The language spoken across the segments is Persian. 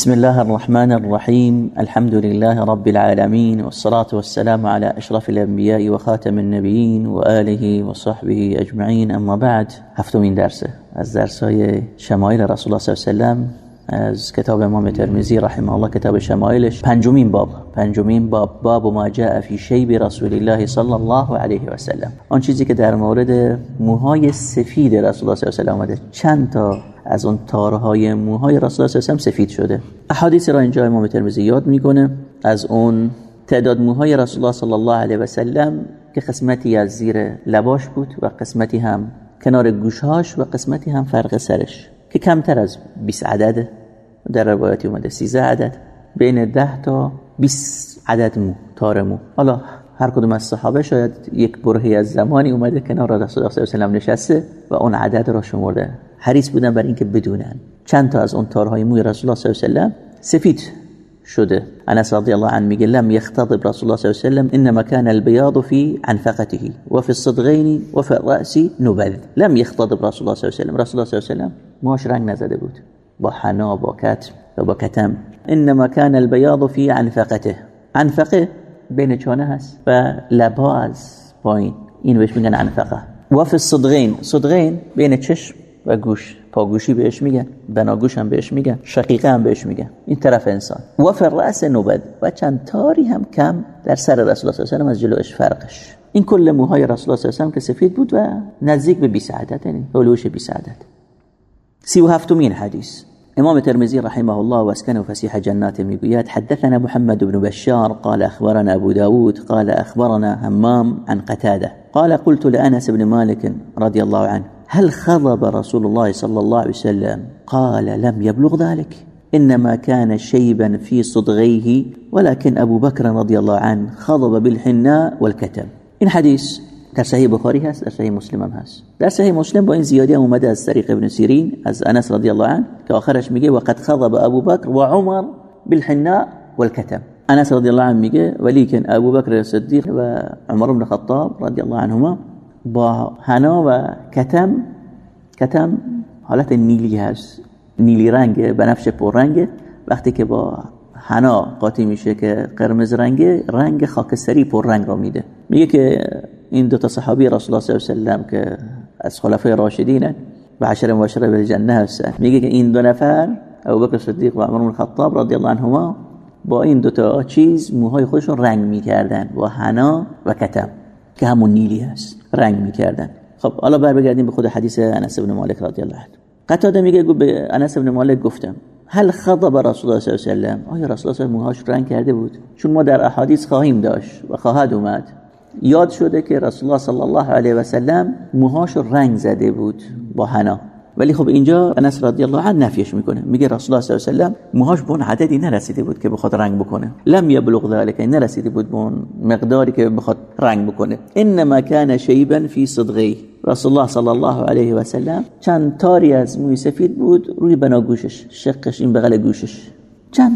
بسم الله الرحمن الرحيم. الحمد لله رب العالمين والصلاة والسلام على أشرف الأنبياء وخاتم النبيين وآله وصحبه أجمعين. أما بعد هفتمین درسه. از درسای رسول الله صلی الله علیه و از کتاب امام ترمذی رحمه الله کتاب شمایلش. پنجمین باب. پنجمین باب. باب ما جاء فی شیب رسول الله صلی الله علیه و سلم. آن چیزی که در مورد موهای سفید رسول الله صلی الله علیه و آمده. چند تا از اون تارهای موهای رسول الله صلی سفید شده. احادیث را اینجا امام ترمذی یاد می‌کنه. از اون تعداد موهای رسول الله صلی الله علیه و سلم که قسمتی از زیر لباش بود و قسمتی هم کنار گوشهاش و قسمتی هم فرق سرش. که کمتر از 20 عدد. در روایتی اومده 13 عدد بین 10 تا 20 عدد مو تار مو. حالا هر کدوم از صحابه شاید یک برهی از زمانی اومده کنار رسول الله صلی الله علیه و نشسته و اون عدد را شمرده. حریص بودن بر اینکه بدونن. چند تا از اون تارهای موی رسول الله صلی الله علیه و سفید شده. انس رضی الله عنه میگه لم يختضب رسول الله صلی الله علیه و انما كان البياض في عنفقته وفي الصدغين وفي الراس نبذ لم يختضب رسول الله صلی الله علیه و رسول الله صلی الله علیه و موش رنگ نزده بود. با حنا با کت و با کتم. انما كان البياض في عنفقته عنفقه بین چانه هست و لبها از پایین. این بهش میگن عنفقه و فی الصدغین. صدغین بین چشم و گوش. پاگوشی بهش میگن بناگوش هم بهش میگن شقیقه هم بهش میگن. این طرف انسان. و فی الراس نوبد و چند تاری هم کم در سر رسول الله صلی از جلوش فرقش. این کل موهای رسول الله صلی الله که سفید بود و نزدیک به 20 عدد یعنی هولوش 20 عدد 37 مین حدیث. إمام الترمذي رحمه الله وأسكنه فسيح جنات ميقويات حدثنا محمد بن بشار قال أخبرنا أبو داود قال أخبرنا همام عن قتادة. قال قلت لأنس بن مالك رضي الله عنه هل خضب رسول الله صلى الله عليه وسلم؟ قال لم يبلغ ذلك. إنما كان شيبا في صدغيه ولكن أبو بكر رضي الله عنه خضب بالحناء والكتم. إن حديث در صحیح بخاری هست در صحیح مسلم هم هست. در صحیح مسلم با این زیادی هم اومده از طریق ابن سیرین از انس رضی الله عنه که آخرش میگه وقد خضب ابو بکر و عمر بالحناء والكتم انس رضی الله عنه میگه ولیکن ابو بکر صدیق و عمر بن خطاب رضی الله عنهما با حنا و کتم کتم حالت نیلی هست نیلی رنگ بنفش پر رنگ وقتی که با حنا قاطی میشه که قرمز رنگ رنگ خاکستری پر رنگ را میده. میگه که این دو تا صحابی رسول الله صلی الله علیه و که از خلفای راشدین و عشر مباشره به جنه هستن. میگه که این دو نفر ابوبکر صدیق و عمر بن الخطاب رضی الله عنهما با این دو تا چیز موهای خودشون رنگ می‌کردن. با حنا و کتم که همون نیلی هست. رنگ می‌کردن. خب حالا بر بگردیم به خود حدیث انس بن مالک رضی الله عنه. قتاده میگه به انس بن مالک گفتم هل خضب رسول الله صلی الله علیه و آیا رسول الله موهاش رنگ کرده بود؟ چون ما در احادیث خواهیم داشت و خواهد اومد. یاد شده که رسول الله صلی الله علیه و سلم موهاش رنگ زده بود با حنا. ولی خب اینجا انس رضی الله عنه نفیش می‌کنه. میگه رسول الله صلی الله علیه و سلم موهاش به اون عددی نرسیده بود که بخواد رنگ بکنه. لم یبلغ ذلك نرسیده بود به مقداری که بخواد رنگ بکنه. انما كان شیبا فی صدغی رسول الله صلی الله علیه و سلم چند تاری از موی سفید بود روی بناگوشش شقش این بغل گوشش. چند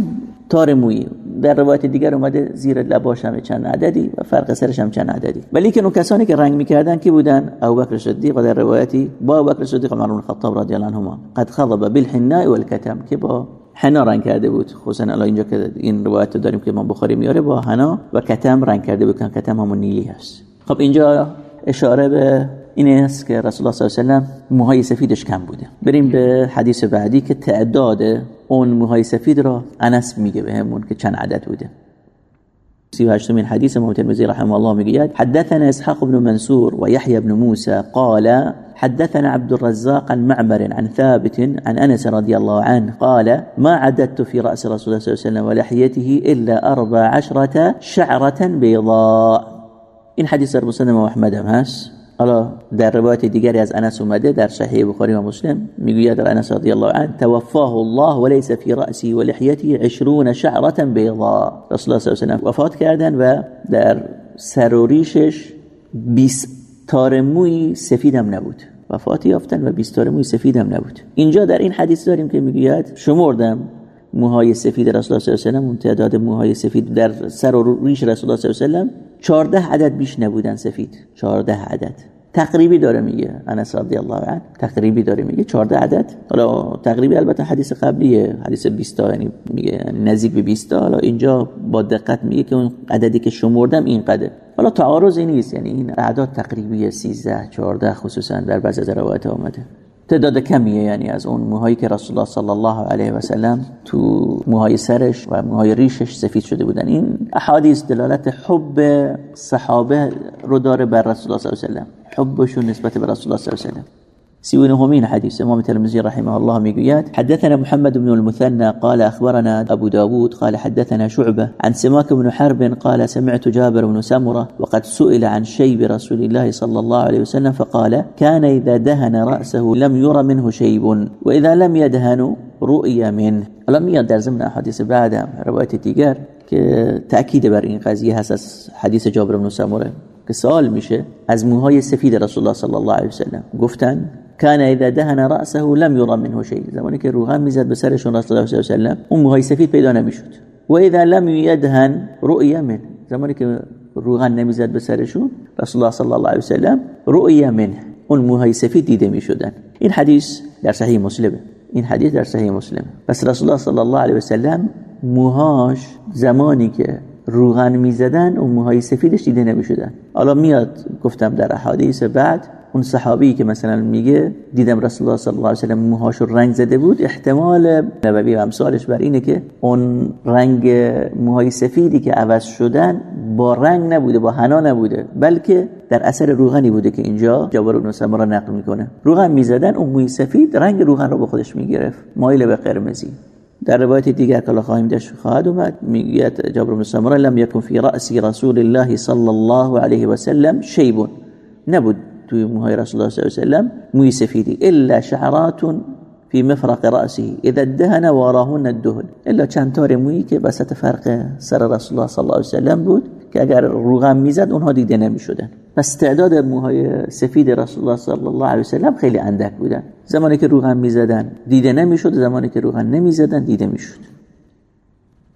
تار موی در روایت دیگر اومده زیر لباش هم چند عددی و فرق سرش هم چند عددی. ولی که اون کسانی که رنگ می‌کردن کی بودن؟ ابوبکر صدیق و در روایتی با ابوبکر صدیق و عمر بن الخطاب رضی الله عنهما. قد خضب بالحناء والكتم که با حنا رنگ کرده بود. خصوصا الان اینجا که این روایت داریم که امام بخاری میاره با حنا و کتم رنگ کرده بود کتم همون نیلی هست. خب اینجا اشاره به این است که رسول الله صلی الله علیه و موهای سفیدش کم بوده. بریم به حدیث بعدی که تعداد اون موهای سفید را انس میگه بهمون که چند عدد بوده. 38 من حديث امام الترمذي رحمه الله مقياد حدثنا اسحاق بن منصور ويحيى بن موسى قال حدثنا عبد الرزاق عن معمر عن ثابت عن انس رضي الله عنه قال ما عددت في راس رسول الله صلى الله عليه وسلم ولحيته الا اربع عشرة شعرة بيضاء. این حدیث در مسلم احمد هم هست. حالا در روایت دیگری از انس اومده در صحیح بخاری و مسلم می‌گوید انس رضی الله عنه توفاه الله وليس في رأسي ولحيته 20 شعرة بيضاء. رسول الله صلی الله وفات کردن و در سر و ریشش 20 تار موی سفیدم نبود. وفات یافتن و 20 تار موی سفیدم نبود. اینجا در این حدیث داریم که می‌گوید شمردم موهای سفید رسول الله صلی الله علیه و تعداد موهای سفید در سر و ریش رسول الله صلی الله علیه و 14 عدد بیش نبودن سفید. 14 عدد. تقریبی داره میگه انس رضی الله عنه. تقریبی داره میگه 14 عدد. حالا تقریبی البته حدیث قبلیه. حدیث 20 تا یعنی میگه یعنی نزدیک به 20 تا حالا اینجا با دقت میگه که اون عددی که شمردم این قدر. حالا تعارضی نیست. یعنی این اعداد تقریبی 13 14 خصوصا در بعضی از روایت اومده. تعداد کمیه یعنی از اون موهایی که رسول الله صلی الله علیه و سلم تو موهای سرش و موهای ریشش سفید شده بودن. این احادیث دلالت حب صحابه رو داره بر رسول الله صلی الله علیه و سلم. حبشون نسبت به رسول الله صلی الله علیه و سلم. همين حديث امام الترمذي رحمه الله ميقيات حدثنا محمد بن المثنى قال أخبرنا أبو داود قال حدثنا شعبة عن سماك بن حرب قال سمعت جابر بن سمرة وقد سئل عن شيب رسول الله صلى الله عليه وسلم فقال كان إذا دهن رأسه لم ير منه شيب وإذا لم يدهن رؤيا منه. لم میاد در ضمن احادیث بعدم روایت دیگر که تأکید بر این قضیه هست حدیث جابر بن سمرة. که سوال میشه از موهای سفید رسول الله صلی الله علیه وسلم. گفتن كان اذا دهن رأسه لم يرى منه شيء زمانی که روغن می‌زد به سرشون رسول الله صلی الله علیه و سلم اون موهای سفید پیدا نمی‌شد. و اذا لم يدهن رؤيا من زمانی که روغن نمی‌زد به سرشون رسول الله صلی الله علیه و سلم رؤيا منه. اون موهای سفید دیده می‌شدن. این حدیث در صحیح مسلمه. این حدیث در صحیح مسلمه. پس رسول الله صلی الله علیه و سلم موهاش زمانی که روغن می‌زدن اون موهای سفیدش دیده نمی‌شدن. حالا میاد گفتم در احادیث بعد اون صحابی که مثلا میگه دیدم رسول الله صلی الله علیه و سلم موهاش رنگ زده بود احتمال نبوی و امثالش بر اینه که اون رنگ موهای سفیدی که عوض شدن با رنگ نبوده با حنا نبوده بلکه در اثر روغنی بوده که اینجا جابر بن نقل می‌کنه. روغن می‌زدن اون موی سفید رنگ روغن رو به خودش می‌گرفت. مایل به قرمزی. در روایت دیگر که خواهیم داشت خواهد اومد میگه جابر بن سمره لم يكن في راس رسول الله صلی الله علیه و سلم شیب نبود توی موهای رسول الله صلی الله علیه و سلم موی سفیدی الا شعرات في مفرق رأسه. اذا ادهن وراهن الدهن. الا چند تار مویی که وسط فرق سر رسول الله صلی الله علیه و سلم بود که اگر روغن می‌زد اونها دیده نمی‌شدن. پس تعداد موهای سفید رسول الله صلی الله علیه و سلم خیلی اندک بودن. زمانی که روغن میزدن دیده نمیشد زمانی که روغن نمیزدن دیده میشد.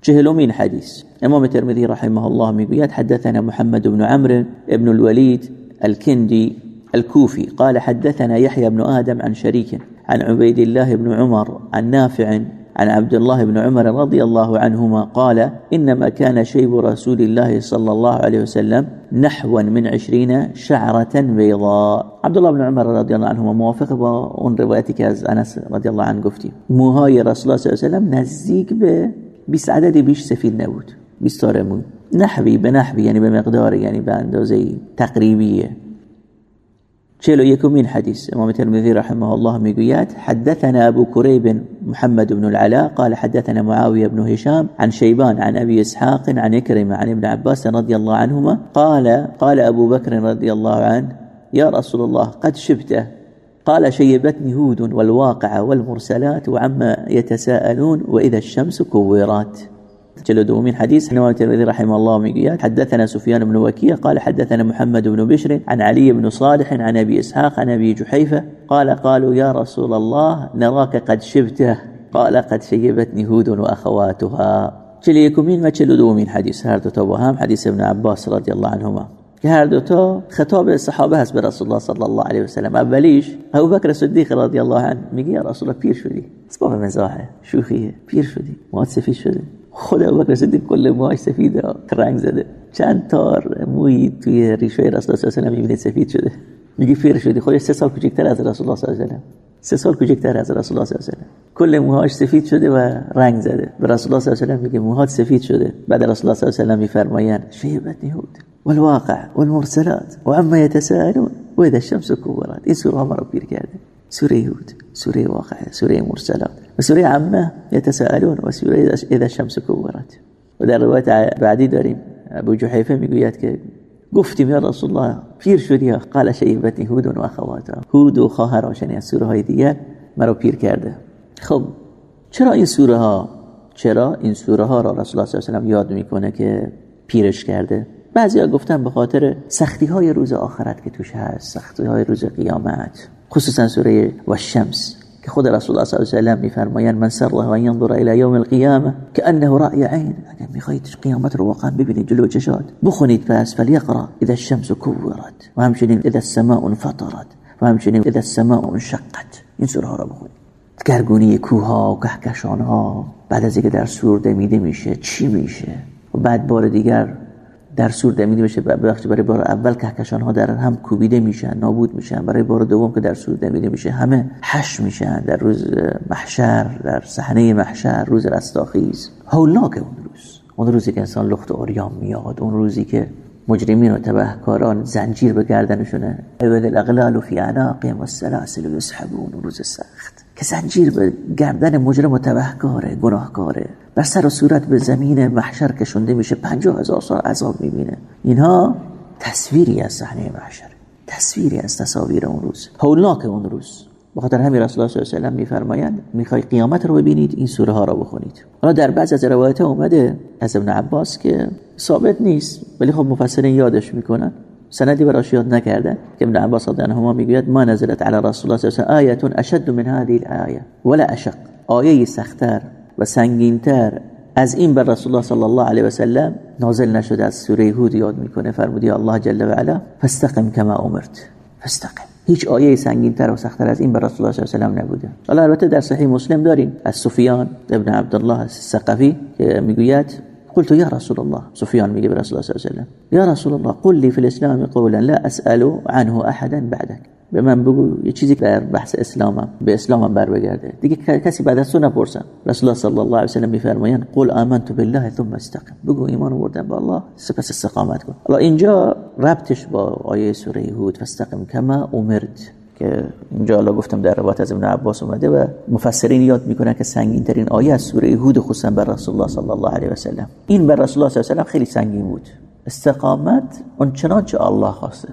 چهلمین حدیث. امام ترمذی رحمه الله میگوید حدثنا محمد بن عمرو ابن الولید الكندي الكوفي قال حدثنا يحيى بن آدم عن شريك عن عبيد الله بن عمر عن نافع عن عبد الله بن عمر رضي الله عنهما قال إنما كان شيب رسول الله صلى الله عليه وسلم نحو من عشرين شعرة بيضاء. عبد الله بن عمر رضي الله عنهما موافق؟ با که از أنس رضی الله عنه گفتیم موهای رسول الله صلی الله علیه و سلم نزدیک به 20 عددی بیش سفید نبود. 20 تاره مو نحوی به نحوی یعنی به چلو يكمين حديث امام الترمذي رحمه الله ميقويات حدثنا ابو كريب محمد بن العلاء قال حدثنا معاوية بن هشام عن شيبان عن ابي اسحاق عن اكرمة عن ابن عباس رضي الله عنهما قال قال ابو بكر رضي الله عنه يا رسول الله قد شبته قال شيبتني هود والواقع والمرسلات وعما يتساءلون واذا الشمس كورات جل دومين حديث الإمام الترمذي رحمه الله ميقيات حدثنا سفيان بن وكيع قال حدثنا محمد بن بشر عن علي بن صالح عن أبي إسحاق عن أبي جحيفة قال قالوا يا رسول الله نراك قد شبته قال قد شيبتني هود وأخواتها. چلی یکمین و چلو دومین حدیث هر دو تا با هم حدیث ابن عباس رضی الله عنهما. که هر دو تا خطاب صحابه هست به رسول الله صلی الله علیه و سلم اولیش ابوبکر صدیق رضی الله عنه. میگه یا رسول الله پیر شدی اسباب مزاحه شوخیه پیر شدی مواد سفید خود ابوبکر صدیق کل موهاش سفیده رنگ زده. چند تار موی توی ریشه رسول الله صلی الله علیه و سفید شده. میگه پیر شدی. خودش سه سال کوچکتر از رسول الله صلی الله علیه و سه سال کوچکتر از رسول الله صلی الله علیه و کل موهاش سفید شده و رنگ زده. به رسول الله صلی الله علیه و میگه موهات سفید شده. بعد رسول الله صلی الله علیه و میفرمایند شیبت یهود والواقع والمرسلات وعما يتساءلون واذا الشمس كورت این سوره ما رو پیر کرده. سوره یهود. سوره واقع سوره مرسلات. و سوره عمه يتساءلون و سوره اذا الشمس كورت. و در روایت بعدی داریم ابو جحیفه می‌گوید که گفتیم یا رسول الله پیر شدی قال شیبتنی هود و اخواتها هود و خواهراشن یعنی از سوره های دیگر مرا پیر کرده. خب چرا این سوره ها؟ چرا این سوره ها را رسول الله صلی الله علیه و یاد می‌کنه که پیرش کرده؟ بعضیا گفتن به خاطر سختی های روز آخرت که توش هست سختی های روز قیامت خصوصا سوره و شمس که خود رسول الله صلی الله علیه و سلم میفرمایند من سره و ينظر الى یوم القیامه كانه رأی عین. اگر می‌خواهید قیامت رو واقعا ببینید جلو چشات بخونید پس فلیقرا اذا الشمس كورت و همچنین اذا السماء انفطرت و همچنین اذا السماء انشقت این سوره ها رو بخونید. گرگونی کوه ها و کهکشان ها بعد از اینکه در سور دمیده میشه چی میشه؟ و بعد بار دیگر در سور دمیده میشه برای بار اول کهکشان ها در هم کوبیده میشن نابود میشن. برای بار دوم که در سور دمیده میشه همه حش میشن. در روز محشر در صحنه محشر روز رستاخیز. هولناک اون روز. اون روزی که انسان لخت اوریان میاد. اون روزی که مجرمین و تبهکاران زنجیر به گردنشونه. اول الاغلال فی عناقهم والسلاسل یسحبون. روز سخت. که زنجیر به گردن مجرم و تبهکاره گناهکاره بر سر و صورت به زمین محشر کشونده میشه پنجاه هزار سال عذاب می‌بینه. اینها تصویری از صحنه محشر تصویری از تصاویر اون روز هولناک اون روز. بخاطر همین رسول الله صلی الله علیه و سلم میفرمایند می‌خوای قیامت رو ببینید این سوره ها رو بخونید. حالا در بعض از روایت اومده از ابن عباس که ثابت نیست ولی خب مفسرین یادش می‌کنن. سندی براش یاد نکردن که ابن عباس رضی الله می‌گوید ما نزلت علی رسول الله صلی الله علیه و اشد من هذه الايه ولا اشق آیه سختتر و سنگینتر از این بر رسول الله صلی الله علیه و سلم نازل نشده از سوره هود یاد می‌کنه. فرمودی الله جل و علا فاستقم کما امرت. فاستقم. هیچ آیه سنگینتر و سختتر از این بر رسول الله صلی الله علیه و سلم نبوده. حالا البته در صحیح مسلم داریم. از سفیان ابن عبدالله الثقفی که می‌گوید قلت يا رسول الله سفيان میگه به رسول الله صلی الله علیه و سلم یا رسول الله قل لي في الاسلام قولا لا اسال عنه احدا بعدك. به من بگو یه چیزی در بحث اسلامم به اسلامم بر بگرده دیگه کسی بعد از تو نپرسم رسول الله صلی الله علیه و سلم میفرمایند قل آمنت بالله ثم استقم. بگو ایمان آوردم به الله سپس استقامت کن. حالا اینجا ربطش با آیه سوره هود فاستقم کما امرت. که اینجا حالا گفتم در روایت از ابن عباس اومده و مفسرین یاد می‌کنن که سنگین ترین آیه از سوره هود خصوصا بر رسول الله صلی الله علیه و سلم این بر رسول الله صلی الله علیه و سلم خیلی سنگین بود. استقامت اون چنانچه الله خواسته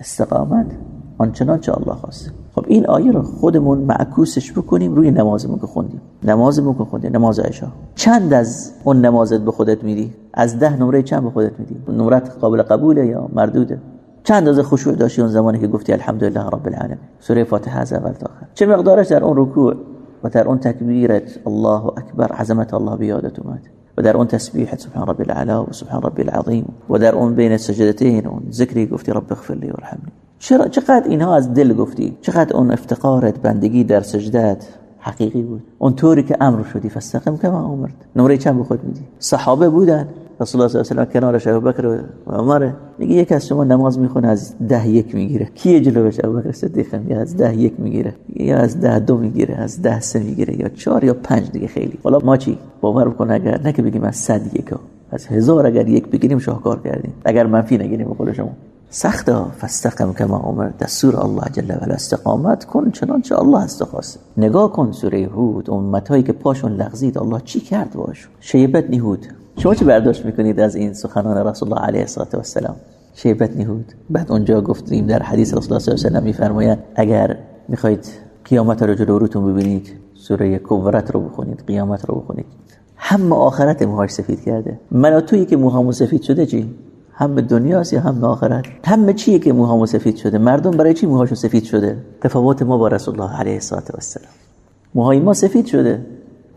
استقامت آن چنانچه الله خواسته خب این آیه رو خودمون معکوسش بکنیم روی نمازمون که خوندیم. نمازمون که خوندیم نماز عشا چند از اون نمازت به خودت میدی؟ از ده نمره چند به خودت میدی؟ نمرت قابل قبوله یا مردوده؟ چند از خشوع داشتی اون زمانی که گفتی الحمدلله رب العالمین؟ سوره فاتحه از اول تا آخر. چه مقدارش در اون رکوع و در اون تکبیرت الله اکبر عظمت الله بیادت اومد؟ و در اون تسبیح سبحان ربی العلا و سبحان ربی العظیم و در اون بین سجدتین اون ذکری گفتی رب اغفر لی ورحمنی چرا چقدر اینها از دل گفتی؟ چقدر اون افتقارت بندگی در سجدت؟ حقیقی بود. اون طوری که امر شدی فاستقم کما امرت. نمره چند به خود میدی؟ صحابه بودن. رسول الله صلی الله علیه و کنارش ابوبکر و عمر. میگه یک از شما نماز می‌خونه از ده یک می‌گیره. کی جلوش ابوبکر صدیق؟ یا از ده یک می‌گیره. یا از ده دو می‌گیره از ده سه می‌گیره یا چهار یا پنج دیگه خیلی. حالا ما چی؟ باور کن اگر نه که بگیم از صد یک از هزار اگر یک بگیریم شاهکار کردیم. اگر منفی نگیریم به شما. سخت فاستقم کما عمر دستور الله جل و استقامت کن چنانچه الله استخواست نگاه کن سوره هود امتهایی که پاشون لغزید الله چی کرد باش شیبت نیهود شما چه برداشت می‌کنید از این سخنان رسول الله علیه الصلاه و السلام شیبت نیهود بعد اونجا گفتیم در حدیث رسول الله صلی الله علیه و سلم میفرمایند اگر می‌خواید قیامت رو جلو روتون ببینید سوره کورت رو بخونید قیامت رو بخونید. هم آخرت موهاش سفید کرده. من تویی که موهامون سفید شده چی؟ هم به دنیاست یا هم به آخرت؟ همه چیه که موهامون سفید شده؟ مردم برای چی موهاشو سفید شده؟ تفاوت ما با رسول الله علیه الصلاه و السلام موهای ما سفید شده.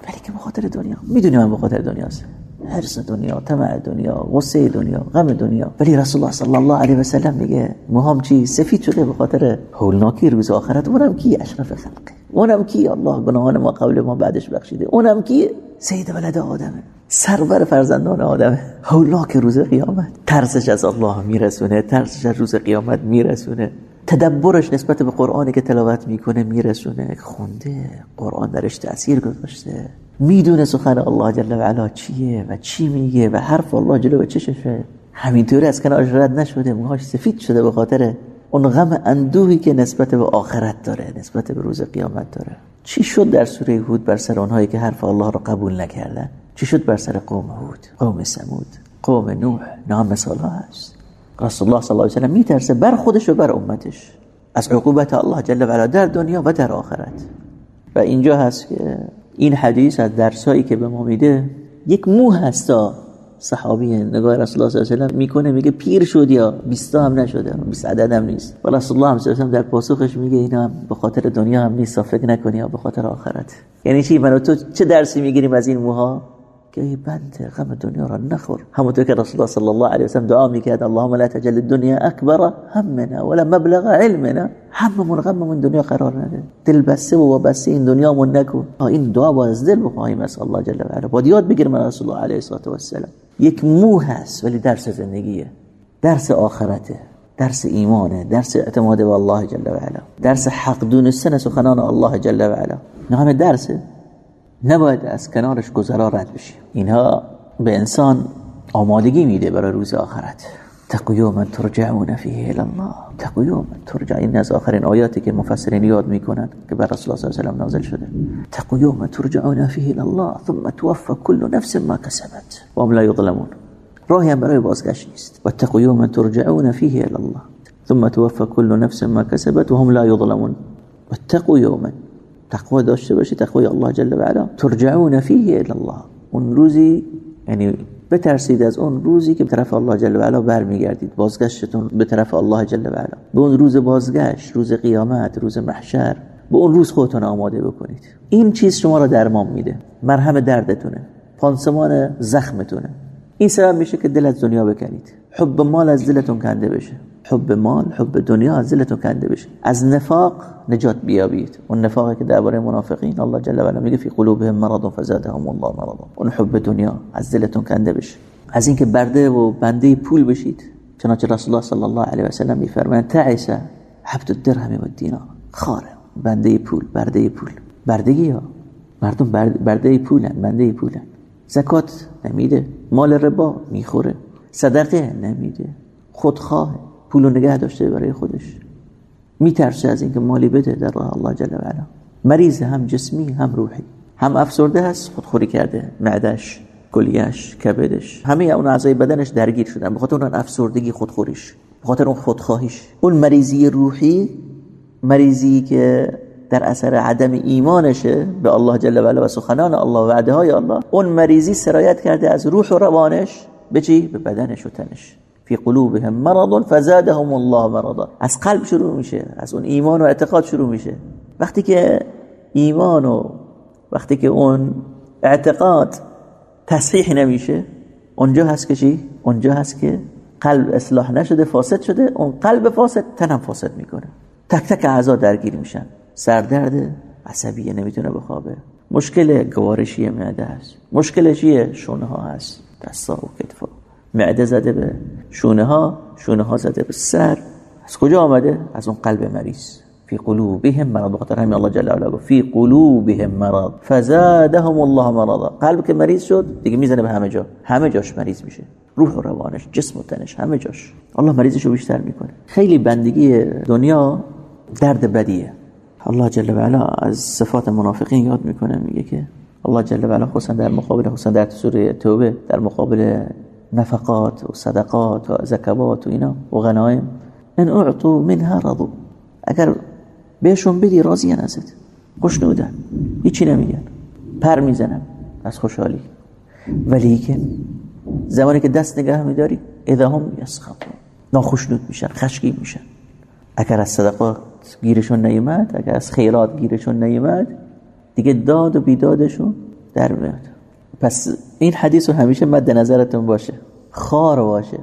ولی که به خاطر دنیا. می‌دونیم من به خاطر دنیاست. حرس دنیا طمع دنیا غصه دنیا غم دنیا. ولی رسول الله صلی الله علیه و سلم میگه موهام چی سفید شده به خاطر هولناکی روز آخرت. اونم کی اشرف خلقه اونم کی الله گناهان ما قبل ما بعدش بخشیده؟ اونم کی؟ سید ولد آدمه سرور فرزندان آدمه هولناک روز قیامت. ترسش از الله میرسونه ترسش از روز قیامت میرسونه. تدبرش نسبت به قرآنی که تلاوت می‌کنه میرسونه. خونده قرآن درش تأثیر گذاشته. می‌دونه سخن الله جل و علا چیه و چی میگه و حرف الله جلو چششه. همینطوری از کنارش رد نشده موهاش سفید شده به خاطر اون غم اندوهی که نسبت به آخرت داره نسبت به روز قیامت داره. چی شد در سوره هود بر سر اونهایی که حرف الله رو قبول نکردن؟ چی شد بر سر قوم هود؟ قوم سمود قوم نوح نام مثال هست رسول الله صلی الله علیه و سلم میترسه بر خودش و بر امتش. از عقوبت الله جل و علا در دنیا و در آخرت. و اینجا هست که این حدیث از درسایی که به ما میده یک مو هستا صحابی نگاه رسول الله صلی الله علیه و می‌کنه میگه پیر شد یا 20 هم نشده 20 عدد هم نیست. و رسول الله صلی الله در پاسخش میگه اینا به خاطر دنیا هم نیست فکر نکنی یا به خاطر آخرت. یعنی چی؟ من تو چه درسی می‌گیریم از این موها؟ که ای بنده غم دنیا را نخور. همونطور که رسول الله صلی الله علیه و سلم دعا می‌کرد اللهم لا تجل الدنيا اکبر همنا ولا مبلغ علمنا. هممون غممون دنیا قرار نده. دل بسته و بسته این دنیامون نکن این دعا با از دل بخواهیم از الله جل و علا با یاد بگیریم رسول الله علیه و سلم یک مو هست ولی درس زندگیه. درس آخرته. درس ایمانه. درس اعتماد به الله جل و علا درس حق دونستن سخنان الله جل و علا همه درسه نباید از کنارش گذرا رد بشی اینها به انسان آمادگی میده برای روز آخرت. تقو من ترجعون فیه الله تقو من ترجع. این از آخرین آیاتی که مفسرین یاد می‌کنن که بر رسول الله صلی الله علیه و نازل شده. تقو من ترجعون فیه الله ثم توفى كل نفس ما كسبت و لا یظلمون. راهی هم برای بازگشت نیست. و تقو من ترجعون فیه الله ثم توفى كل نفس ما كسبت وهم لا يظلمون واتقوا يوما تقوا داشته باشی تقوی الله جل و علا. ترجعون فیه الى الله. اون روزی یعنی بترسید از اون روزی که به طرف الله جل و علا برمیگردید. بازگشتتون به طرف الله جل و علا. به اون روز بازگشت روز قیامت روز محشر به اون روز خودتون آماده بکنید. این چیز شما را درمان میده. مرهم دردتونه. پانسمان زخمتونه. این سبب میشه که دل از دنیا بکنید. حب مال از دلتون کنده بشه. حب مال حب دنیا از دلتون کنده بشه. از نفاق نجات بیابید. اون نفاقی که درباره منافقین الله جل و علا میگه فی قلوبهم مرض فزادهم الله مرضا اون حب دنیا از دلتون کنده بشه. از اینکه برده و بنده پول بشید. چنانچه رسول الله صلی الله علیه و سلم میفرمایند تعیس حبت الدرهم و الدینار. خاره بنده پول برده پول. بردگی ها. مردم برده پولن بنده پولن. زکات نمیده. مال ربا می‌خوره. صدقه نمیده. خودخواه پول نگه داشته برای خودش. میترسه از اینکه مالی بده در راه الله جل و علا. مریض هم جسمی هم روحی. هم افسرده هست خودخوری کرده. معدش کلیش کبدش. همه اون اعضای بدنش درگیر شدن. بخاطر اون افسردگی خودخوریش. بخاطر اون خودخواهیش. اون مریضی روحی مریضی که در اثر عدم ایمانشه به الله جل و علا و سخنان الله و وعده های الله اون مریضی سرایت کرده از روح و روانش به چی؟ به بدنش و تنش. فی قلوبهم مرض فزادهم الله مرضا. از قلب شروع میشه از اون ایمان و اعتقاد شروع میشه. وقتی که ایمان و وقتی که اون اعتقاد تصحیح نمیشه اونجا هست که چی؟ اونجا هست که قلب اصلاح نشده فاسد شده اون قلب فاسد تنم فاسد می‌کنه. تک تک اعضا درگیر میشن. سردرد عصبیه نمی‌تونه بخوابه. مشکل گوارشی معده هست. مشکل چیه؟ شونه ها هست. دستا و کتفا. معده زده به شونه ها شونه ها زده به سر. از کجا آمده؟ از اون قلب مریض. فی قلوبهم مرض. بخاطر همین الله جل وعلا فی قلوبهم مرض. فزادهم الله مرضا. قلب که مریض شد دیگه می‌زنه به همه جا. همه جاش مریض میشه. روح و روانش جسم و تنش همه جاش. الله مریضشو بیشتر می‌کنه. خیلی بندگی دنیا درد بدیه. الله جل و علا از صفات منافقین یاد می‌کنه میگه که الله جل و علا خصوصا در مقابل خصوصا در سوره توبه در مقابل نفقات و صدقات و زکوات و اینا و غنایم. ان اعطوا منها رضو. اگر بهشون بدی راضی ازت. خوشنودن هیچی نمیگن. پر می‌زنن. از خوشحالی. ولی که زمانی که دست نگه میداری اذا هم یسخطون. ناخشنود میشن خشکی میشن. اگر از صدقات گیرشون نیومد اگر از خیرات گیرشون نیومد دیگه داد و بیدادشون در میاد. پس این حدیث رو همیشه مد نظرتون باشه. خار باشه.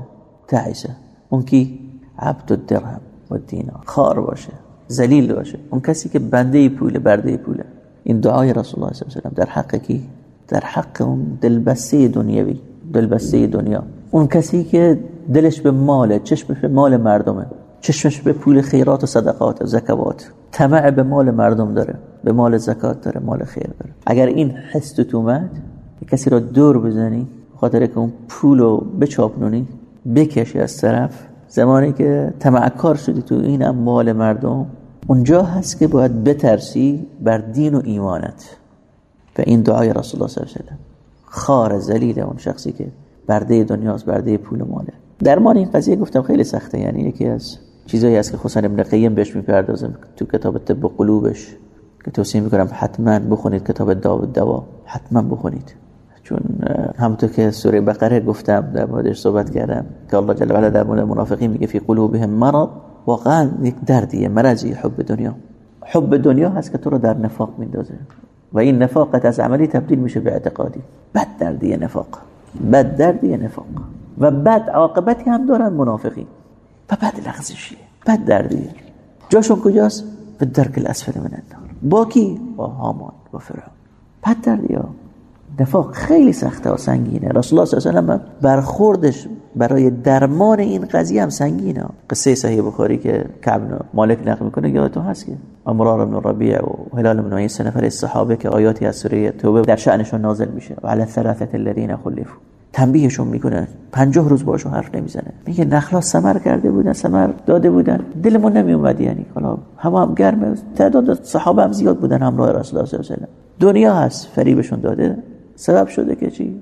تعیشه اون کی؟ عبد الدرهم و دینار. خار باشه. ذلیل باشه. اون کسی که بنده پوله برده پوله. این دعای رسول الله صلی الله علیه و در حق کی؟ در حق اون دلبسته دنیوی دلبسته دنیا. اون کسی که دلش به ماله چشمش به مال مردمه. چشمش به پول خیرات و صدقات و زکوات. طمع به مال مردم داره. به مال زکات داره مال خیر داره. اگر این حس تو اومد کسی را دور بزنی خاطر که اون پول رو بچاپنونی بکشی از طرف. زمانی که تمعکار شدی تو این اموال مردم اونجا هست که باید بترسی بر دین و ایمانت. و این دعای رسول الله صلی الله علیه و خار ذلیل اون شخصی که برده دنیاست برده پول ماله. درمان این قضیه گفتم خیلی سخته. یعنی یکی از چیزایی هست که خصوصا ابن قیم بهش می‌پردازم. تو کتاب طب قلوبش که توصیه می‌کنم حتما بخونید کتاب داو دوا. حتما بخونید. چون همونطور که سوره بقره گفتم در موردش صحبت کردم که الله جل وعلا در مورد منافقین میگه فی قلوبهم مرض واقعا یک دردیه مرضی حب دنیا. حب دنیا هست که تو رو در نفاق میندازه. و این نفاقت از عملی تبدیل میشه به اعتقادی. بد دردی نفاق. بد دردی نفاق. و بد عاقبتی هم دارن منافقین. و بد لغزشیه. بد دردیه. جاشون کجاست؟ به درک الاسفل من النار. با کی؟ با هامان با فرعون. بد دردیه. نفاق خیلی سخته و سنگینه. رسول الله صلی الله علیه و برخوردش برای درمان این قضیه هم سنگینه. قصه صحیح بخاری که کعب مالک نقل می‌کنه یادتون هست که امرار بن ربیع و هلال بن عیسی نفر الصحابه که آیاتی از سوره توبه در شأنشون نازل میشه. و علی الثلاثه الذين خلفوا تنبیهشون می‌کنه. پنجاه روز باشون حرف نمی‌زنه. میگه نخلا سمر کرده بودن سمر داده بودن. دلمون نمیومد یعنی. حالا هوا هم گرمه. تعداد صحابه هم زیاد بودن همراه رسول الله صلی الله علیه و دنیا هست فریبشون داده. سبب شده که چی؟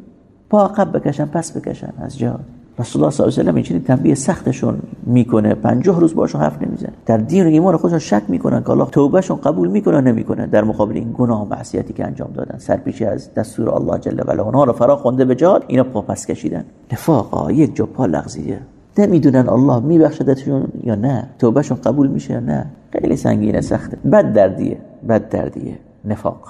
پا عقب بکشن پس بکشن از جا رسول الله صلی الله علیه و اینجوری تنبیه سختشون می‌کنه. 50 روز باشون حرف نمی‌زنه. در دین و ایمان خودشون شک می‌کنن که الله توبهشون قبول می‌کنه نمی‌کنه. در مقابل این گناه و معصیتی که انجام دادن. سرپیچی از دستور الله جل و علا. اونها رو فرا خونده به جهاد اینا پا پس کشیدن. نفاق یک جا پا لغزیه نمی‌دونن الله میبخشدشون یا نه. توبهشون قبول میشه یا نه. خیلی سنگینه سخته. بد دردیه. بد دردیه نفاق.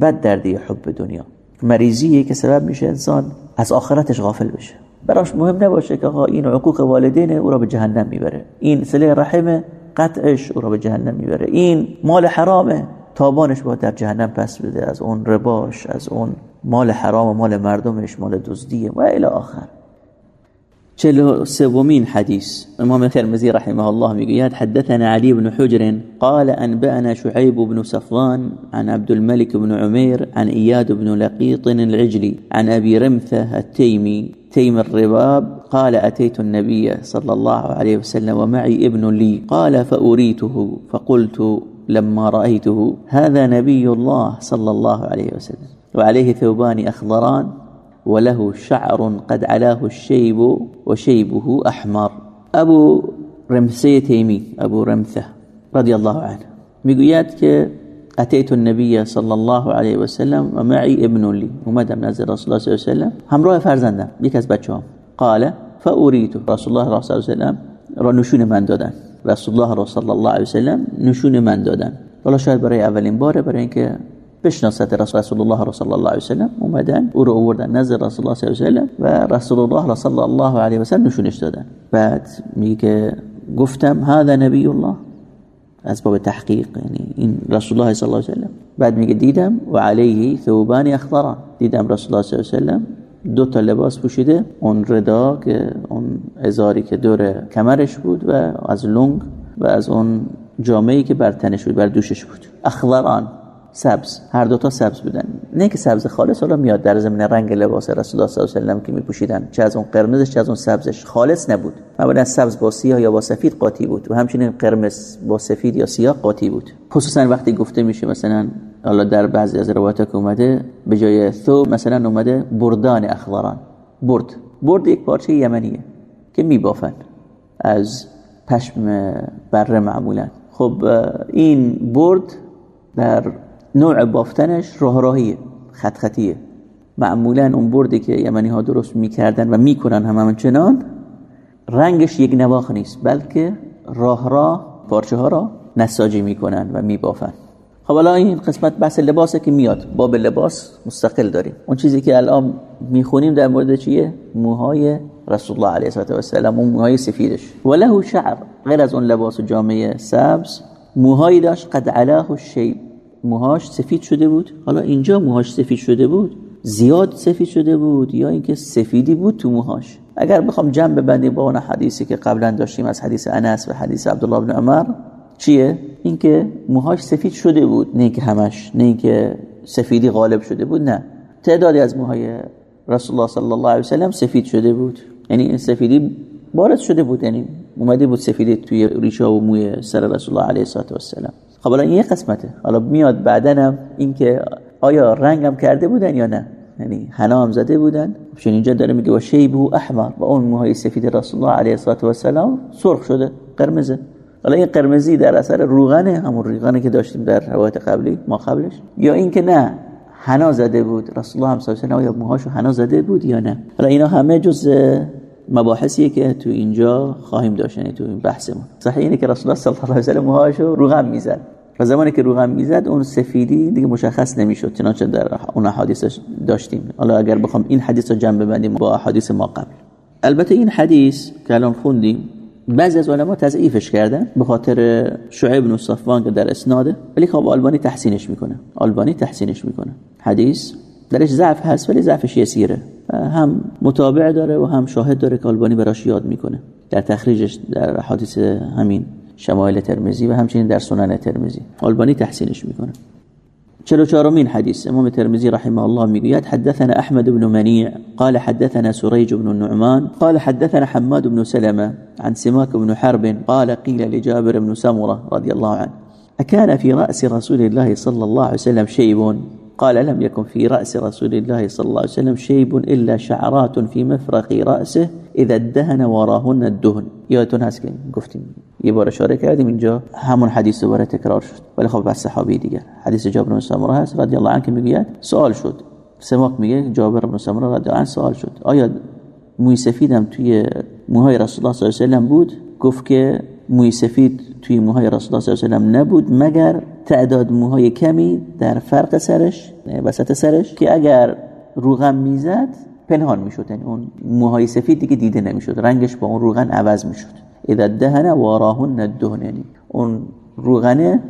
بد دردیه حب دنیا. مریضیه که سبب میشه انسان از آخرتش غافل بشه. براش مهم نباشه که آقا این عقوق والدین او را به جهنم می‌بره. این سله رحم قطعش او را به جهنم می‌بره. این مال حرامه تابانش باید در جهنم پس بده. از اون رباش از اون مال حرام و مال مردمش مال دزدیه و الی آخر. چلو سومين حديث. امام الترمذي رحمه الله يقول حدثنا علي بن حجر قال أنبأنا شعيب بن صفوان عن عبد الملك بن عمير عن إياد بن لقيط العجلي عن أبي رمثة التيمي. تيم الرباب قال أتيت النبي صلى الله عليه وسلم ومعي ابن لي. قال فأريته فقلت لما رأيته. هذا نبي الله صلى الله عليه وسلم. وعليه ثوبان أخضران. وله شعر قد علاه الشيب وشيبه أحمر. أبو رمثه تيمي أبو رمثه رضي الله عنه. می‌گوید که اتیت النبی صلی الله علیه و سلم و معی ابن لی اومدم نزد رسول الله صلی الله علیه و سلم همراه فرزندم یک از بچه‌ام قال فاریت رسول الله صلی الله علیه و سلم را نشون من دادن. رسول الله صلی الله علیه و سلم نشون من دادن. حالا شاید برای اولین باره برای اینکه بشناسد رسول الله صلی الله علیه و سلم اومدن او رو آوردن نزد رسول الله صلی الله علیه و سلم و رسول الله صلی الله علیه و سلم نشونش دادن بعد میگه گفتم هذا نبی الله از باب تحقیق یعنی این رسول الله صلی الله علیه و سلم بعد میگه دیدم و علیه ثوبان اخضران دیدم رسول الله صلی الله علیه و سلم دو تا لباس پوشیده اون ردا که اون ازاری که دور کمرش بود و از لنگ و از اون جامعی که بر تنش بود بر دوشش بود اخضران سبز هر دوتا سبز بودن. نه که سبز خالص حالا میاد در زمین رنگ لباس رسول الله صلی الله علیه و که میپوشیدن. چه از اون قرمزش چه از اون سبزش. خالص نبود. معمولا سبز با سیاه یا با سفید قاطی بود و همچنین قرمز با سفید یا سیاه قاطی بود. خصوصا وقتی گفته میشه مثلا حالا در بعضی از روایات اومده به جای ثوب مثلا اومده بردان اخضران. برد. برد یک پارچه یمنیه که میبافن. از پشم بره معمولا. خب این برد در نوع بافتنش راه راهیه خط خطیه. معمولا اون بردی که یمنی ها درست می‌کردن و می‌کنن هم همچنان رنگش یک نواخ نیست بلکه راه راه پارچه ها را نساجی می‌کنن و میبافن. خب الان این قسمت بحث لباسه که میاد. باب لباس مستقل داریم. اون چیزی که الان می‌خونیم در مورد چیه؟ موهای رسول الله علیه و سلم اون موهای سفیدش. وله شعر غیر از اون لباس و جامعه سبز موهایی داشت قد علاه الشیب. موهاش سفید شده بود. حالا اینجا موهاش سفید شده بود. زیاد سفید شده بود یا اینکه سفیدی بود تو موهاش. اگر بخوام جمع ببندیم با اون حدیثی که قبلا داشتیم از حدیث انس و حدیث عبدالله بن عمر چیه؟ اینکه موهاش سفید شده بود. نه اینکه همش نه اینکه سفیدی غالب شده بود نه. تعدادی از موهای رسول الله صلی الله علیه و سلم سفید شده بود. یعنی این سفیدی وارد شده بود یعنی اومده بود سفیدی توی ریشه و موی سر رسول الله علیه و سلم خب الان این یه قسمته. حالا میاد بعدنم اینکه آیا رنگم کرده بودن یا نه؟ یعنی حنا هم زده بودن. چون اینجا داره میگه و شیبو احمر و اون موهای سفید رسول الله علیه و سلام سرخ شده. قرمزه. حالا این قرمزی در اثر روغنه. همون روغنه که داشتیم در روایت قبلی ما قبلش. یا اینکه نه حنا زده بود. رسول الله صلی الله علیه و آیا موهاشو حنا زده بود یا نه؟ حالا اینا همه جز مباحثیه که تو اینجا خواهیم داشت یعنی تو این بحثمون. صحیح اینه که رسول الله صلی الله علیه و آله موهاشو روغن می‌زد. و زمانی که روغن می‌زد اون سفیدی دیگه مشخص نمی‌شد چنانچه در اون حدیث داشتیم. حالا اگر بخوام این حدیث رو جمع ببندیم با حدیث ما قبل. البته این حدیث که الان خوندیم بعضی از علما تضعیفش کردن به خاطر شعیب بن صفوان که در اسناده ولی خب آلبانی تحسینش می‌کنه. آلبانی تحسینش می‌کنه. حدیث درش ضعف هست ولی ضعفش یسیره هم متابع داره و هم شاهد داره که آلبانی براش یاد می‌کنه. در تخریجش در حدیث همین شمایل ترمزی و همچنین در سنن ترمزی آلبانی تحسینش می‌کنه. چلو چارمين حديث امام الترمذي رحمه الله ميقيات حدثنا أحمد بن منيع قال حدثنا سريج بن النعمان قال حدثنا حماد بن سلمة عن سماك بن حرب قال قيل لجابر بن سمرة رضي الله عنه أكان في رأس رسول الله صلى الله عليه وسلم شيب قال لم يكن في رأس رسول الله صلى الله عليه وسلم شيب إلا شعرات في مفرق رأسه إذا ادهن وراهن الدهن؟ یادتون هست که گفتیم. یه بار اشاره کردیم اینجا. همون حدیث دوباره تکرار شد. ولی خب بس صحابی دیگر. حدیث جابر بن سمره هست الله عنه که سوال شد. سماک میگه جابر بن سمره رضی الله عنه سوال شد. آیا موی سفیدم توی موهای رسول الله صلی الله علیه و بود؟ گفت که موی توی موهای رسول الله صلی الله علیه و نبود مگر تعداد موهای کمی در فرق سرش وسط سرش که اگر روغم می‌زد پنهان می‌شد. یعنی اون موهای سفید دیگه دیده نمی‌شد. رنگش با اون روغن عوض می‌شد. اذا دهن واراهن الدهن یعنی اون روغنه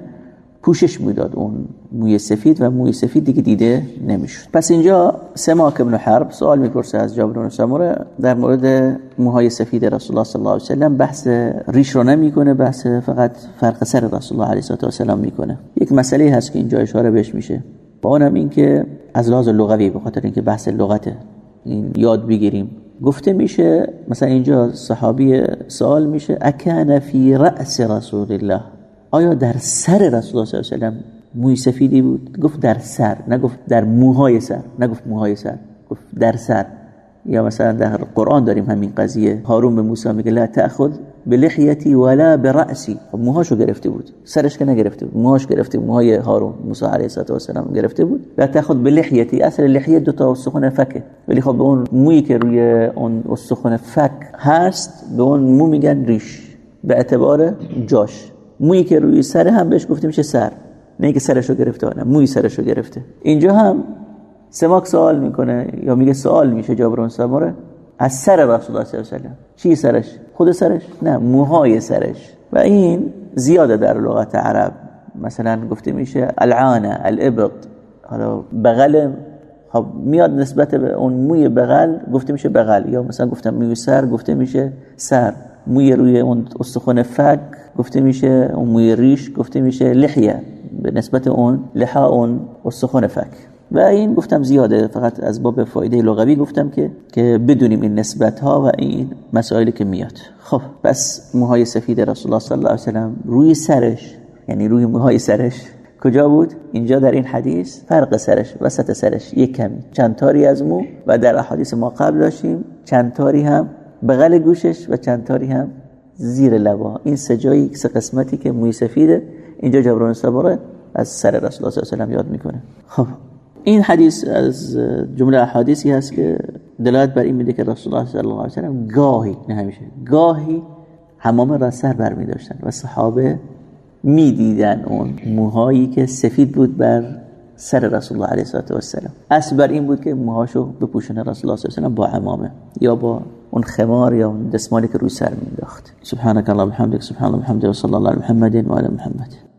پوشش می‌داد اون موی سفید و موی سفید دیگه دیده نمی‌شد. پس اینجا سماک ابن حرب سوال می‌پرسه از جابر بن سموره در مورد موهای سفید رسول الله صلی الله علیه و سلم بحث ریش رو نمی‌کنه بحث فقط فرق سر رسول الله علیه و سلم می‌کنه. یک مسئله هست که اینجا اشاره بهش میشه. با اونم این که از لحاظ لغوی به خاطر اینکه بحث لغته این یاد بگیریم گفته میشه مثلا اینجا صحابی سوال میشه اکان فی رأس رسول الله؟ آیا در سر رسول الله صلی الله علیه و موی سفیدی بود؟ گفت در سر نگفت در موهای سر نگفت موهای سر گفت در سر. یا مثلا در قرآن داریم همین قضیه. هارون به موسی میگه لا تأخذ بلحیتی ولا برأسی. خب موهاشو گرفته بود. سرش که نگرفته بود. موهاش گرفته بود. موهای هارون موسی علیه السلام گرفته بود. لا تأخذ بلحیتی. اصل لحیه دو تا استخوان فکه. ولی خب به اون مویی که روی اون استخوان فک هست به اون مو میگن ریش. به اعتبار جاش. مویی که روی سر هم بهش گفته میشه سر؟ نه که سرشو گرفته نه موی سرشو گرفته. اینجا هم سماک سوال می‌کنه یا میگه سوال میشه جابر سماره از سر رسول الله صلی الله علیه و چی سرش؟ خود سرش؟ نه موهای سرش. و این زیاده در لغت عرب. مثلا گفته میشه العانه الابط. حالا بغل خب میاد نسبت به اون موی بغل گفته میشه بغل. یا مثلا گفتم موی سر گفته میشه سر. موی روی اون استخوان فک گفته میشه اون موی ریش گفته میشه لحیه به نسبت اون لحا اون استخوان فک. و این گفتم زیاده فقط از باب فایده لغوی گفتم که که بدونیم این نسبت ها و این مسائلی که میاد. خب پس موهای سفید رسول الله صلی الله علیه و سلم روی سرش یعنی روی موهای سرش کجا بود؟ اینجا در این حدیث فرق سرش وسط سرش. یک کمی چند تاری از مو و در احادیث ما قبل داشتیم چند تاری هم بغل گوشش و چند تاری هم زیر لبا. این سه جایی سه قسمتی که موی سفیده. اینجا جبران سباره از سر رسول الله صلی الله علیه و یاد می‌کنه. خب این حدیث از جمله احادیثی هست که دلالت بر این میده که رسول الله صلی الله علیه و گاهی نه همیشه گاهی حمام را سر بر می داشتن و صحابه می‌دیدن اون موهایی که سفید بود بر سر رسول الله علیه و سلم اصل بر این بود که موهاشو بپوشونه رسول الله صلی الله علیه و با حمامه یا با اون خمار یا اون دستمالی که روی سر مینداخت سبحانك اللهم وبحمدك سبحان الله وبحمده وصلى الله على محمد وعلى محمد.